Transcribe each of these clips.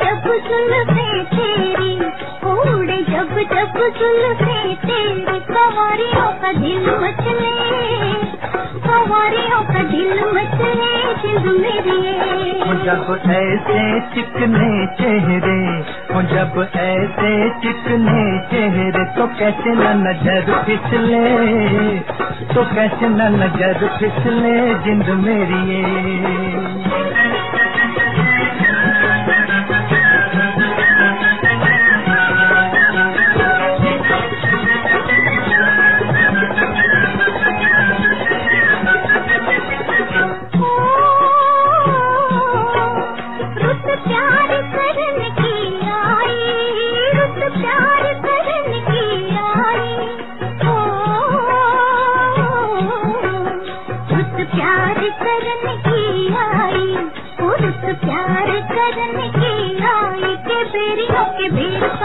जब जुल्फे तेरी ओ, उड़े जब जब तेरी सवारियों का दिल मचले सवारियों का दिल मचले जब ऐसे चिकने चेहरे जब ऐसे चिकने चेहरे तो कैसे न नज़र फिसले तो कैसे न नज़र फिसले जिंद मेरी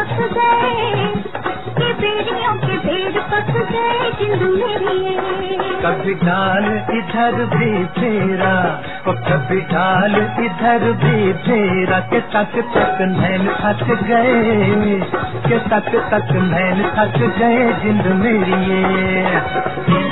पक गए के बेरियों के बेर पक गए जिंद मेरी कभी डाल इधर भी फेरा, और कभी डाल इधर भी फेरा, के तक तक नैन थक गए, के तक तक नैन थक गए जिंद मेरी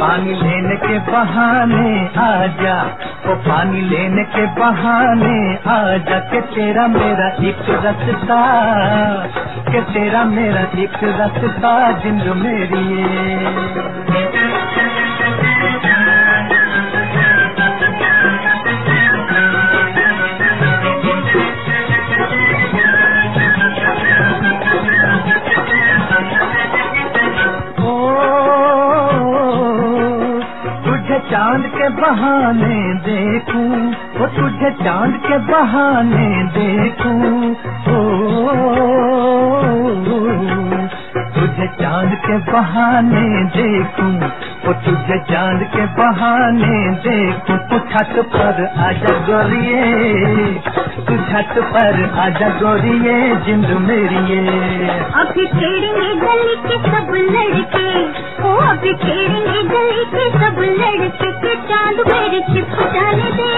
पानी लेने के बहाने आजा ओ पानी लेने के बहाने आजा के तेरा मेरा एक रस्ता। के तेरा मेरा एक रस्ता जिंद मेरी चाँद के बहाने देखूँ, वो तुझे चाँद के बहाने देखूँ। ओ, तुझे चाँद के बहाने देखूँ। ओ तुझे चाँद के बहाने देखूँ तू छत पर आजा गोरिए तू छत पर आजा गोरिए जिंद मेरी ये। अभी खेड़ेंगे गली के सब लड़के, ओ अभी खेड़ेंगे गली के सब लड़के के चाँद मेरे छिप जाने दे।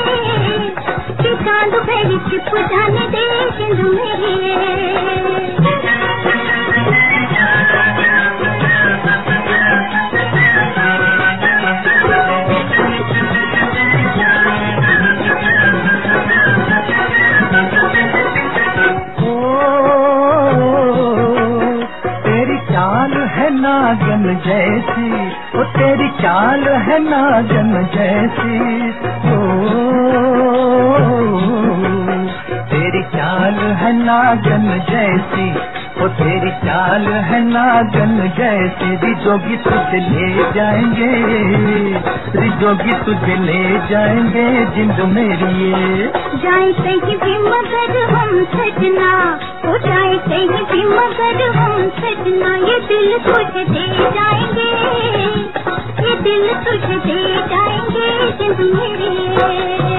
के चाँद मेरे छिप जाने दे सिंधु मेरे जैसी ओ, तेरी चाल है नागन जैसी। ओ, तेरी चाल है नागन जैसी। वो तेरी चाल है नागन जैसी। रिजोगी तुझे ले जाएँगे। रिजोगी तुझे ले जाएँगे, जिंद मेरी ये। जाए भी मगर हम सजना। ओ जाए कहीं भी मगर हम सजना। ये दिल तुझे दे जाएँगे। तुझे दे जाएँगे ज़िंदगी मेरी